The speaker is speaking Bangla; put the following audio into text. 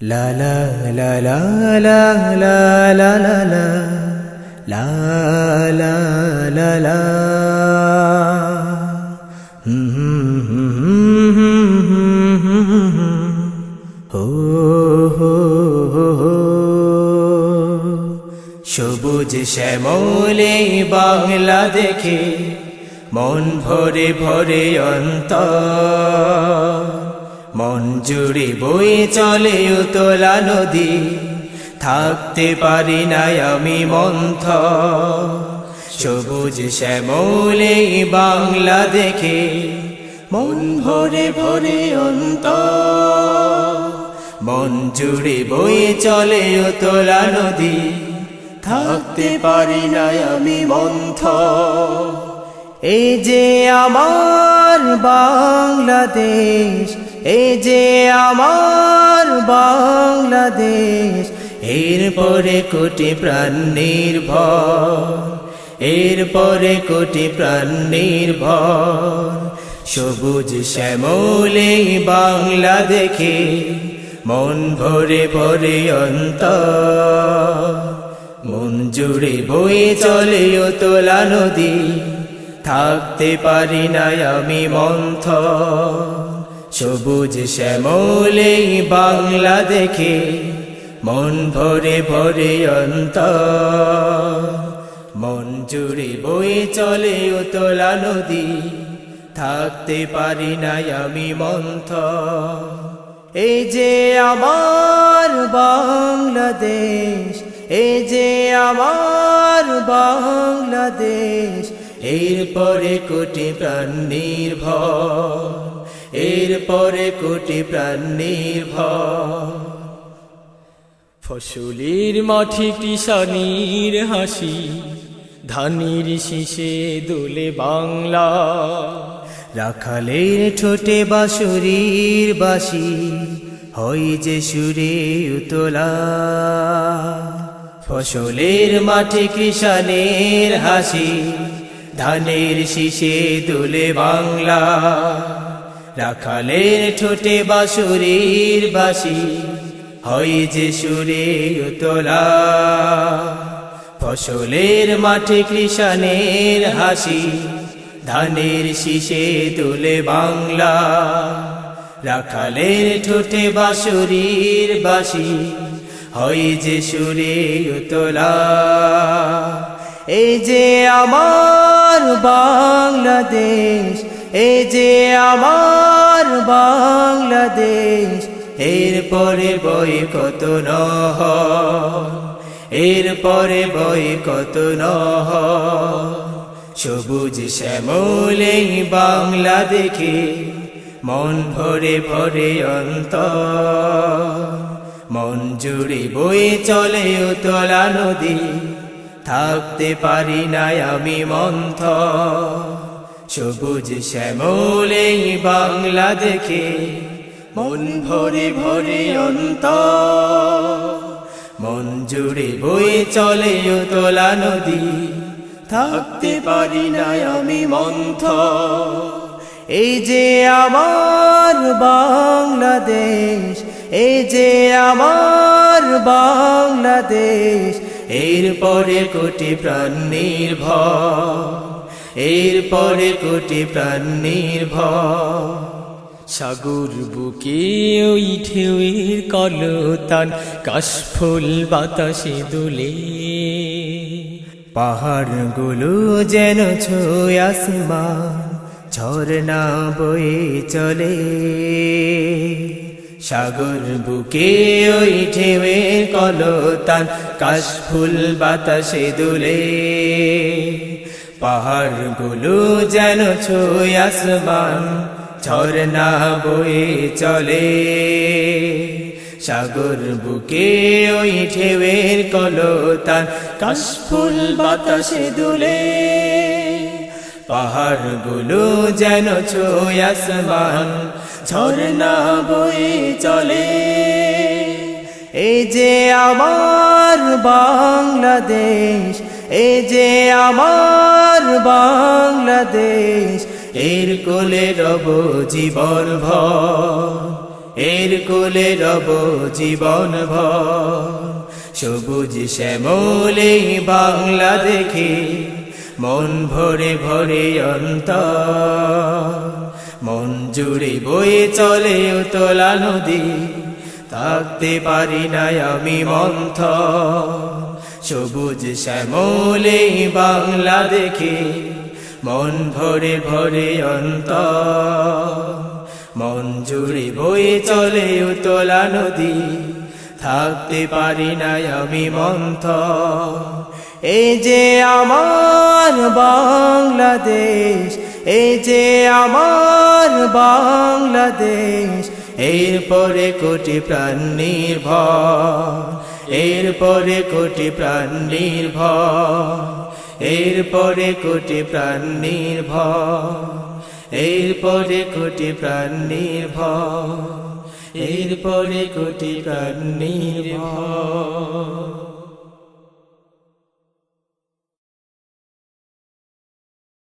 লা লা লা লা লা। সবুজ শ্যামলে বাংলা দেখে মন ভরে ভরে অন্তর মন জুড়ে বয়ে চলে উতলা নদী। থাকতে পারি না আমি মন্থ। সবুজ শ্যামলে বাংলা দেখে মন ভরে ভরে অন্তর মন জুড়ে বয়ে চলে উতলা নদী। থাকতে পারি না আমি মন্থ। এই যে আমার বাংলাদেশ, এই যে আমার বাংলাদেশ এর পরে কোটি প্রাণ নির্ভর এর পরে কোটি প্রাণ নির্ভর। সবুজ শ্যামলে বাংলা দেখে মন ভরে ভরে অন্তর। মন জুড়ে বয়ে চলে তোলা নদী। থাকতে পারি না আমি মন্থ সবুজ শ্যামলে বাংলা দেখে মন ভরে ভরে অন্ত মন জুড়ে বয়ে চলে উতলা নদী, থাকতে পারি না আমি মন্থ এই যে আমার বাংলাদেশ, এই যে আমার বাংলাদেশ এর পরে কোটি প্রাণ নির্ভর এর পরে কোটি প্রাণ নির্ভর। ফসলের মাঠে কৃষানির হাসি ধানের শীষে দোলে বাংলা। রাখালের ঠোঁটে বাঁশুরির বাসি হই যে সুরে উতলা। ফসলের মাঠে কৃষানের হাসি ধানের শীষে দুলে বাংলা, রাখালের ঠোঁটে বাঁশুরির বাসি হয় যে সুরে উতলা। ফসলের মাঠে কৃষানের হাসি, ধানের শীষে তুলে বাংলা, রাখালের ঠোঁটে বাঁশুরির বাসি হয় যে সুরে উতলা। এই যে আমার বাংলাদেশ, এই যে আমার বাংলাদেশ এর পরে বই কত নহ এর পরে বই কত নহ সবুজ শ্যামলে বাংলা দেখে মন ভরে ভরে অন্ত মন জুড়ে বয়ে চলে উতলা নদী থাকতে পারি না আমি মন্থ। সবুজ শ্যামলে বাংলা দেখে মন ভরে ভরে অন্ত। মন জুড়ে বয়ে চলে তোলা নদী। থাকতে পারি না আমি মন্থ। এই যে আমার বাংলাদেশ, এই যে আমার বাংলাদেশ এর পরে কোটি প্রাণ নির্ভর এর পরে কোটি প্রাণ নির্ভর। সাগর বুকে ওই ঢেউয়ের কলতান, কাশফুল বাতাসে দোলে। পাহাড়গুলো যেন ছুঁই আসমান, ঝর্ণা বয়ে চলে। সাগর বুকে ওই ঢেউয়ের কলতান, কাশফুল বাতাসে দোলে। পাহাড়গুলো যেন ছুঁই আসমান, ঝর্ণা বয়ে চলে। সাগর বুকে ওই ঢেউয়ের কলতান, কাশফুল বাতাসে দুলে। পাহাড়গুলো যেন ছুঁই আসমান ঝর্ণা বয়ে চলে। এই যে আমার বাংলাদেশ এই যে আমার বাংলাদেশ, এর কোলে রব জীবন ভর, এর কোলে রব জীবন ভর। সবুজ শ্যামলে বাংলা দেখে মন ভরে ভরে অন্তর। জুড়ে বয়ে চলে উতলা নদী। থাকতে পারি না আমি মন্থ সবুজ শ্যামলে বাংলা দেখে মন ভরে ভরে অন্ত মন জুড়ে বয়ে চলে উতলা নদী। থাকতে পারি না আমি মন্থ এই যে আমার বাংলাদেশ এই যে আমার বাংলাদেশ, এরপরে কোটি প্রাণ নির্ভর, এরপরে কোটি প্রাণ নির্ভর, এরপরে কোটি প্রাণ নির্ভর, এরপরে কোটি প্রাণ নির্ভর, এরপরে কোটি প্রাণ নির্ভর।